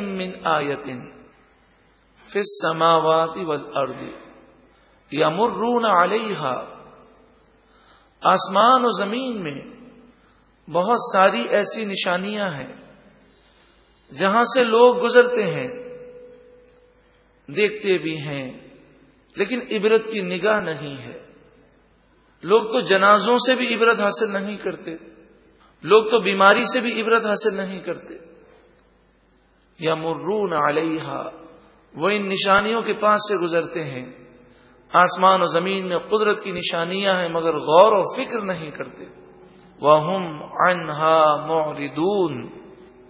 من آیتن فس سماوات والارض یمرون علیہا آسمان و زمین میں بہت ساری ایسی نشانیاں ہیں جہاں سے لوگ گزرتے ہیں، دیکھتے بھی ہیں، لیکن عبرت کی نگاہ نہیں ہے۔ لوگ تو جنازوں سے بھی عبرت حاصل نہیں کرتے، لوگ تو بیماری سے بھی عبرت حاصل نہیں کرتے۔ یا مرون علیہ وہ ان نشانیوں کے پاس سے گزرتے ہیں۔ آسمان و زمین میں قدرت کی نشانیاں ہیں، مگر غور و فکر نہیں کرتے۔ وہ انہا موردون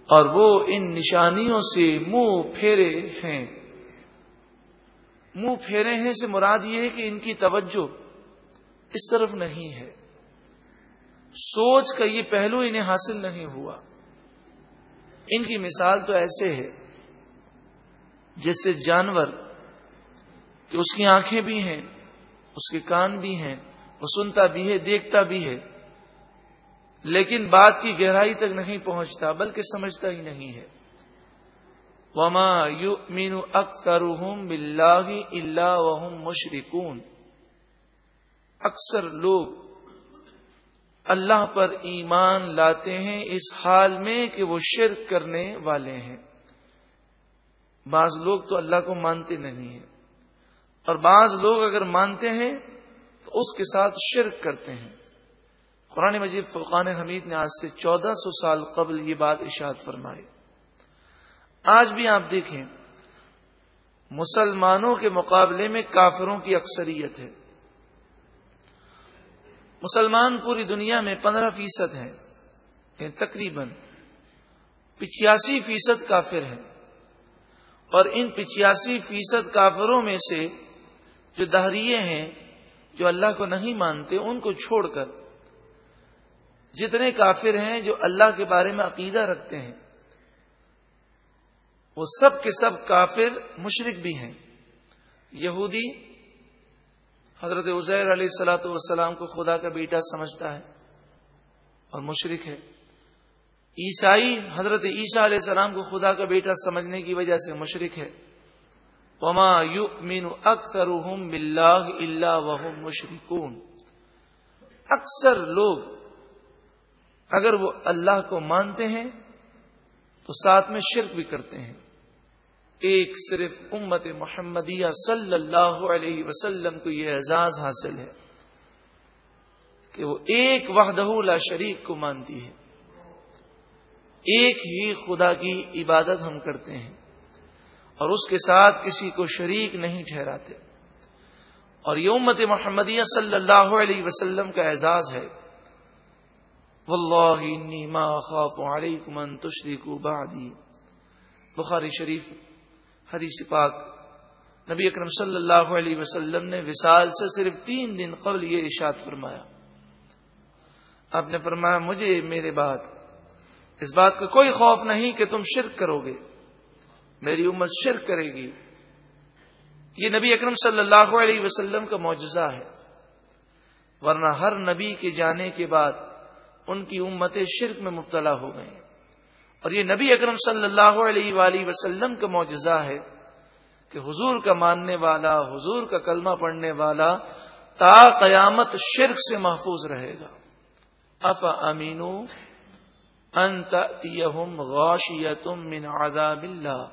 اور وہ ان نشانیوں سے منہ پھیرے ہیں۔ منہ پھیرے ہیں سے مراد یہ ہے کہ ان کی توجہ اس طرف نہیں ہے۔ سوچ کا یہ پہلو انہیں حاصل نہیں ہوا۔ ان کی مثال تو ایسے ہے جیسے جانور کہ اس کی آنکھیں بھی ہیں، اس کے کان بھی ہیں، وہ سنتا بھی ہے، دیکھتا بھی ہے، لیکن بات کی گہرائی تک نہیں پہنچتا، بلکہ سمجھتا ہی نہیں ہے۔ وما یو مینو اکثر بلّہ اللہ وحم مشرقون اکثر لوگ اللہ پر ایمان لاتے ہیں اس حال میں کہ وہ شرک کرنے والے ہیں۔ بعض لوگ تو اللہ کو مانتے نہیں ہیں۔ اور بعض لوگ اگر مانتے ہیں تو اس کے ساتھ شرک کرتے ہیں۔ قرآن مجید فرقان حمید نے آج سے چودہ سو سال قبل یہ بات اشاد فرمائی۔ آج بھی آپ دیکھیں، مسلمانوں کے مقابلے میں کافروں کی اکثریت ہے۔ مسلمان پوری دنیا میں پندرہ فیصد ہیں یعنی تقریباً پچاسی فیصد کافر ہیں۔ اور ان پچاسی فیصد کافروں میں سے جو دہریے ہیں، جو اللہ کو نہیں مانتے، ان کو چھوڑ کر جتنے کافر ہیں جو اللہ کے بارے میں عقیدہ رکھتے ہیں، وہ سب کے سب کافر مشرق بھی ہیں۔ یہودی حضرت عزیر علیہ السلاۃ والسلام کو خدا کا بیٹا سمجھتا ہے اور مشرق ہے۔ عیسائی حضرت عیسیٰ علیہ السلام کو خدا کا بیٹا سمجھنے کی وجہ سے مشرق ہے۔ وما یو مین اکثر اللہ و مشرقون اکثر لوگ اگر وہ اللہ کو مانتے ہیں تو ساتھ میں شرک بھی کرتے ہیں۔ ایک صرف امت محمدیہ صلی اللہ علیہ وسلم کو یہ اعزاز حاصل ہے کہ وہ ایک وحدہ لا شریک کو مانتی ہے۔ ایک ہی خدا کی عبادت ہم کرتے ہیں اور اس کے ساتھ کسی کو شریک نہیں ٹھہراتے۔ اور یہ امت محمدیہ صلی اللہ علیہ وسلم کا اعزاز ہے۔ واللہ انی ما خاف علیکم ان تشریکو بعدی۔ بخاری شریف حدیث پاک۔ نبی اکرم صلی اللہ علیہ وسلم نے وصال سے صرف تین دن قبل یہ ارشاد فرمایا۔ آپ نے فرمایا، مجھے میرے بات اس بات کا کوئی خوف نہیں کہ تم شرک کرو گے۔ میری امت شرک کرے گی۔ یہ نبی اکرم صلی اللہ علیہ وسلم کا معجزہ ہے۔ ورنہ ہر نبی کے جانے کے بعد ان کی امتیں شرک میں مبتلا ہو گئیں۔ اور یہ نبی اکرم صلی اللہ علیہ وآلہ وسلم کا معجزہ ہے کہ حضور کا ماننے والا، حضور کا کلمہ پڑھنے والا تا قیامت شرک سے محفوظ رہے گا۔ اف امینو غاشیتم من عذاب اللہ۔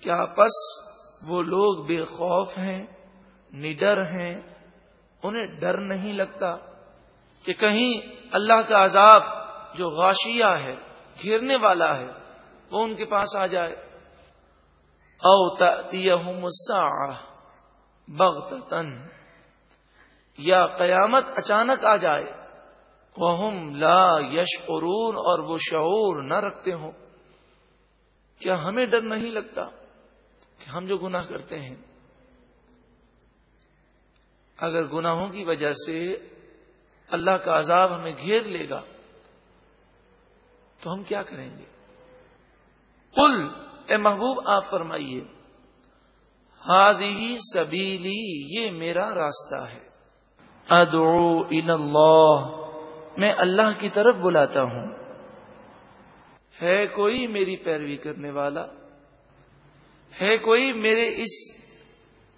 کیا پس وہ لوگ بے خوف ہیں، نڈر ہیں، انہیں ڈر نہیں لگتا کہ کہیں اللہ کا عذاب جو غاشیہ ہے گھیرنے والا ہے، وہ ان کے پاس آ جائے۔ او الساعه بغتتن یا قیامت اچانک آ جائے۔ وہ لا یش اور وہ شعور نہ رکھتے ہوں۔ کیا ہمیں ڈر نہیں لگتا کہ ہم جو گناہ کرتے ہیں؟ اگر گناہوں کی وجہ سے اللہ کا عذاب ہمیں گھیر لے گا تو ہم کیا کریں گے؟ کل اے محبوب، آپ فرمائیے ہادی سبیلی، یہ میرا راستہ ہے۔ ادعو ان اللہ میں اللہ کی طرف بلاتا ہوں۔ ہے کوئی میری پیروی کرنے والا؟ ہے کوئی میرے اس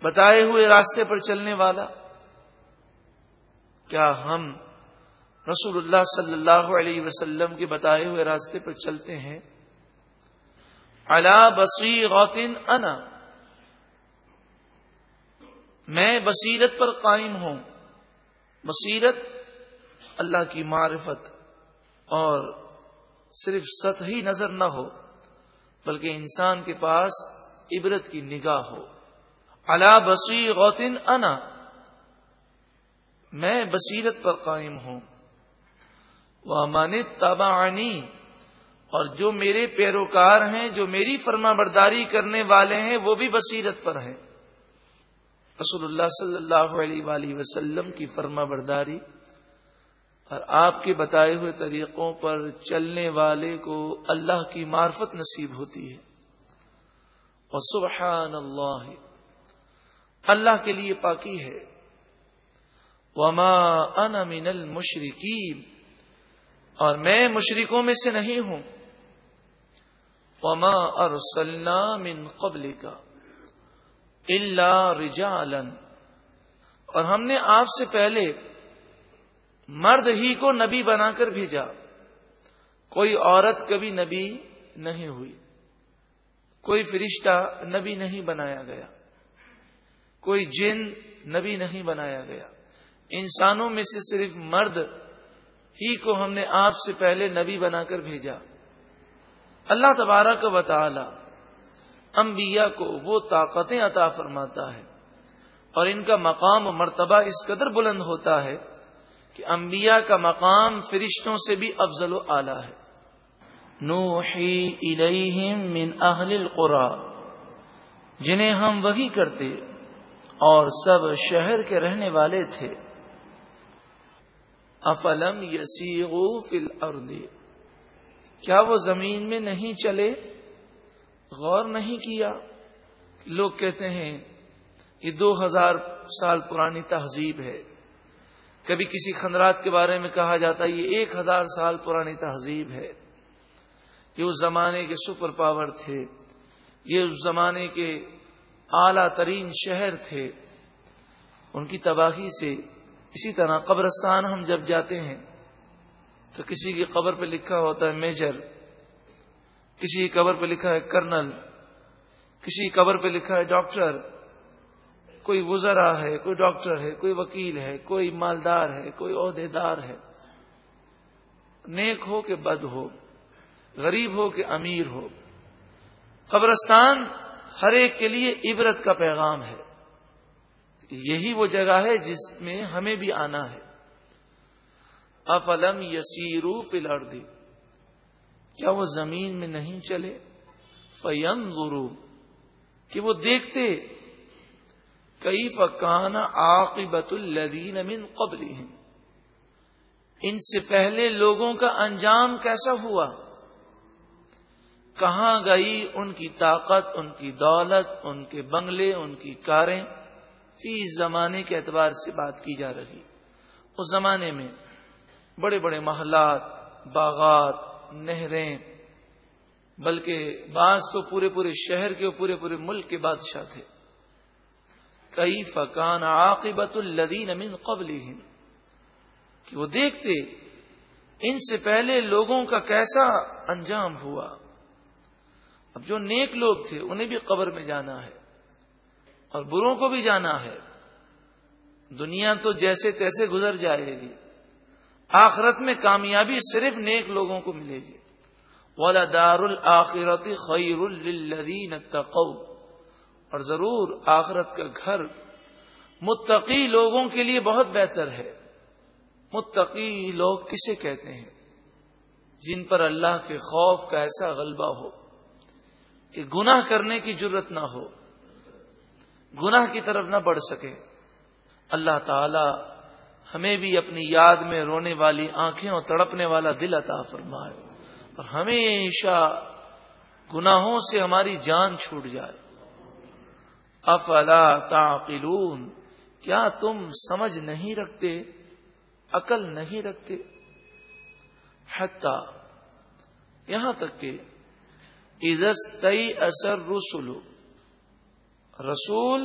بتائے ہوئے راستے پر چلنے والا؟ کیا ہم رسول اللہ صلی اللہ علیہ وسلم کے بتائے ہوئے راستے پر چلتے ہیں۔ اللہ بصیر غوطین انا میں بصیرت پر قائم ہوں۔ بصیرت اللہ کی معرفت اور صرف سطحی نظر نہ ہو، بلکہ انسان کے پاس عبرت کی نگاہ ہو۔ اللہ بصیر غوطن انا میں بصیرت پر قائم ہوں۔ وہ مانت تبانی اور جو میرے پیروکار ہیں، جو میری فرما برداری کرنے والے ہیں، وہ بھی بصیرت پر ہیں۔ رسول اللہ صلی اللہ علیہ وآلہ وسلم کی فرما برداری اور آپ کے بتائے ہوئے طریقوں پر چلنے والے کو اللہ کی معرفت نصیب ہوتی ہے۔ اور سبحان اللہ اللہ کے لیے پاکی ہے۔ وما ان من المشرقین اور میں مشرقوں میں سے نہیں ہوں۔ وما ارسلنا من قبل کا اللہ رجالن اور ہم نے آپ سے پہلے مرد ہی کو نبی بنا کر بھیجا۔ کوئی عورت کبھی نبی نہیں ہوئی۔ کوئی فرشتہ نبی نہیں بنایا گیا۔ کوئی جن نبی نہیں بنایا گیا۔ انسانوں میں سے صرف مرد ہی کو ہم نے آپ سے پہلے نبی بنا کر بھیجا۔ اللہ تبارہ کا وطالعہ انبیاء کو وہ طاقتیں عطا فرماتا ہے اور ان کا مقام و مرتبہ اس قدر بلند ہوتا ہے کہ انبیاء کا مقام فرشتوں سے بھی افضل و اعلی ہے۔ نوحی الیہم من اہل القرا، جنہیں ہم وہی کرتے اور سب شہر کے رہنے والے تھے۔ افلم یسیغو فی الارض؟ کیا وہ زمین میں نہیں چلے؟ غور نہیں کیا؟ لوگ کہتے ہیں، یہ دو ہزار سال پرانی تہذیب ہے۔ کبھی کسی خندرات کے بارے میں کہا جاتا ہے، یہ ایک ہزار سال پرانی تہذیب ہے۔ یہ اس زمانے کے سپر پاور تھے۔ یہ اس زمانے کے اعلی ترین شہر تھے۔ ان کی تباہی سے اسی طرح قبرستان ہم جب جاتے ہیں تو کسی کی قبر پہ لکھا ہوتا ہے میجر، کسی کی قبر پہ لکھا ہے کرنل، کسی کی قبر پہ لکھا ہے ڈاکٹر، کوئی وزرا ہے، کوئی ڈاکٹر ہے، کوئی وکیل ہے، کوئی مالدار ہے، کوئی عہدے دار ہے۔ نیک ہو کہ بد ہو، غریب ہو کہ امیر ہو۔ قبرستان ہر ایک کے لیے عبرت کا پیغام ہے۔ یہی وہ جگہ ہے جس میں ہمیں بھی آنا ہے۔ افلم یسیرو فلردی کیا وہ زمین میں نہیں چلے؟ فیم غرو کہ وہ دیکھتے کئی فکان عاقبت الدین امن قبل ان سے پہلے لوگوں کا انجام کیسا ہوا؟ کہاں گئی ان کی طاقت، ان کی دولت، ان کے بنگلے، ان کی کاریں؟ فی زمانے کے اعتبار سے بات کی جا رہی۔ اس زمانے میں بڑے بڑے محلات، باغات، نہریں، بلکہ بعض تو پورے پورے شہر کے پورے پورے ملک کے بادشاہ تھے۔ کئی فکان عاقبت الدین امین قبل کہ وہ دیکھتے ان سے پہلے لوگوں کا کیسا انجام ہوا۔ اب جو نیک لوگ تھے، انہیں بھی قبر میں جانا ہے۔ اور بروں کو بھی جانا ہے۔ دنیا تو جیسے تیسے گزر جائے گی۔ آخرت میں کامیابی صرف نیک لوگوں کو ملے گی۔ والا دار الآخرت خیر الدین تقو اور ضرور آخرت کا گھر متقی لوگوں کے لیے بہت بہتر ہے۔ متقی لوگ کسے کہتے ہیں؟ جن پر اللہ کے خوف کا ایسا غلبہ ہو کہ گناہ کرنے کی ضرورت نہ ہو۔ گناہ کی طرف نہ بڑھ سکے۔ اللہ تعالی ہمیں بھی اپنی یاد میں رونے والی آنکھیں اور تڑپنے والا دل عطا فرمائے اور ہمیشہ گناہوں سے ہماری جان چھوٹ جائے۔ افلا تعقلون؟ کیا تم سمجھ نہیں رکھتے؟ عقل نہیں رکھتے؟ حتی یہاں تک کہ عزت تئی اثر رسول رسول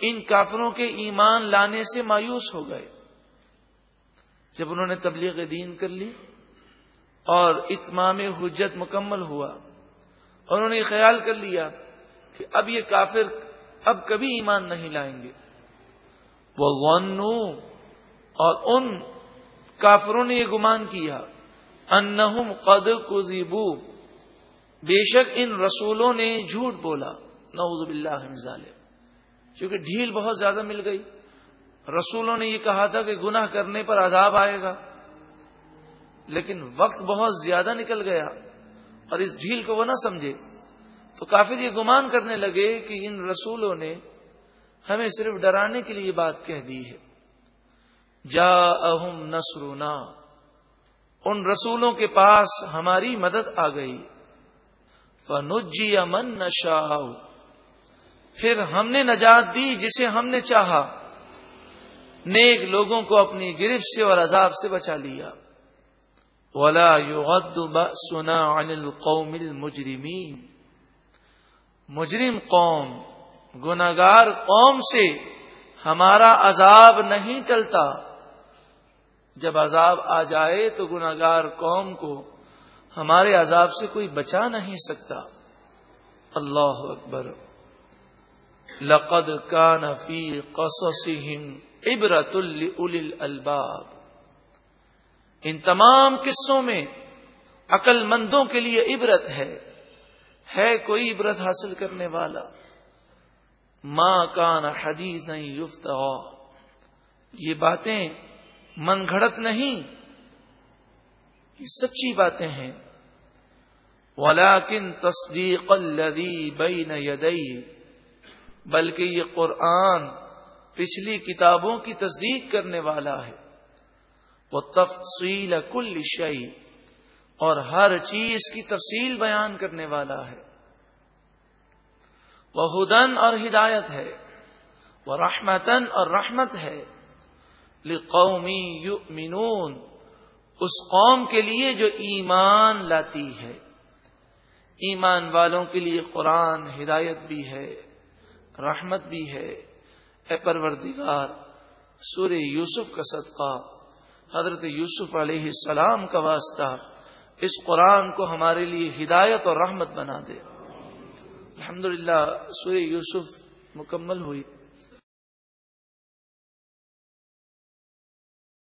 ان کافروں کے ایمان لانے سے مایوس ہو گئے۔ جب انہوں نے تبلیغ دین کر لی اور اتمام حجت مکمل ہوا اور انہوں نے خیال کر لیا کہ اب یہ کافر اب کبھی ایمان نہیں لائیں گے۔ وہ اور ان کافروں نے یہ گمان کیا انہم قد کذبو بے شک ان رسولوں نے جھوٹ بولا۔ نعوذ باللہ من ظالم کیونکہ ڈھیل بہت زیادہ مل گئی۔ رسولوں نے یہ کہا تھا کہ گناہ کرنے پر عذاب آئے گا۔ لیکن وقت بہت زیادہ نکل گیا اور اس ڈھیل کو وہ نہ سمجھے۔ تو کافر یہ گمان کرنے لگے کہ ان رسولوں نے ہمیں صرف ڈرانے کے لیے بات کہہ دی ہے۔ جا اہم نسرونا ان رسولوں کے پاس ہماری مدد آ گئی۔ فنجی امن نشا پھر ہم نے نجات دی جسے ہم نے چاہا۔ نیک لوگوں کو اپنی گرفت سے اور عذاب سے بچا لیا۔ ولا سنا القوم المجرمین مجرم قوم گناگار قوم سے ہمارا عذاب نہیں ٹلتا۔ جب عذاب آ جائے تو گناگار قوم کو ہمارے عذاب سے کوئی بچا نہیں سکتا۔ اللہ اکبر۔ لقد کا نفی قصصهم عبرت الباب ان تمام قصوں میں عقل مندوں کے لیے عبرت ہے ہے کوئی عبرت حاصل کرنے والا۔ ماں کان حدیث یفت یہ باتیں من گھڑت نہیں، یہ سچی باتیں ہیں۔ ولاکن تصدیق الذي بین یدئی بلکہ یہ قرآن پچھلی کتابوں کی تصدیق کرنے والا ہے۔ وہ تفصیل کل شعی اور ہر چیز کی تفصیل بیان کرنے والا ہے۔ وہ ہدن اور ہدایت ہے۔ وہ رحمتن اور رحمت ہے۔ قومی یؤمنون اس قوم کے لیے جو ایمان لاتی ہے۔ ایمان والوں کے لیے قرآن ہدایت بھی ہے۔ رحمت بھی ہے۔ اے پروردگار، سورہ یوسف کا صدقہ، حضرت یوسف علیہ السلام کا واسطہ اس قرآن کو ہمارے لیے ہدایت اور رحمت بنا دے۔ الحمدللہ للہ یوسف مکمل ہوئی۔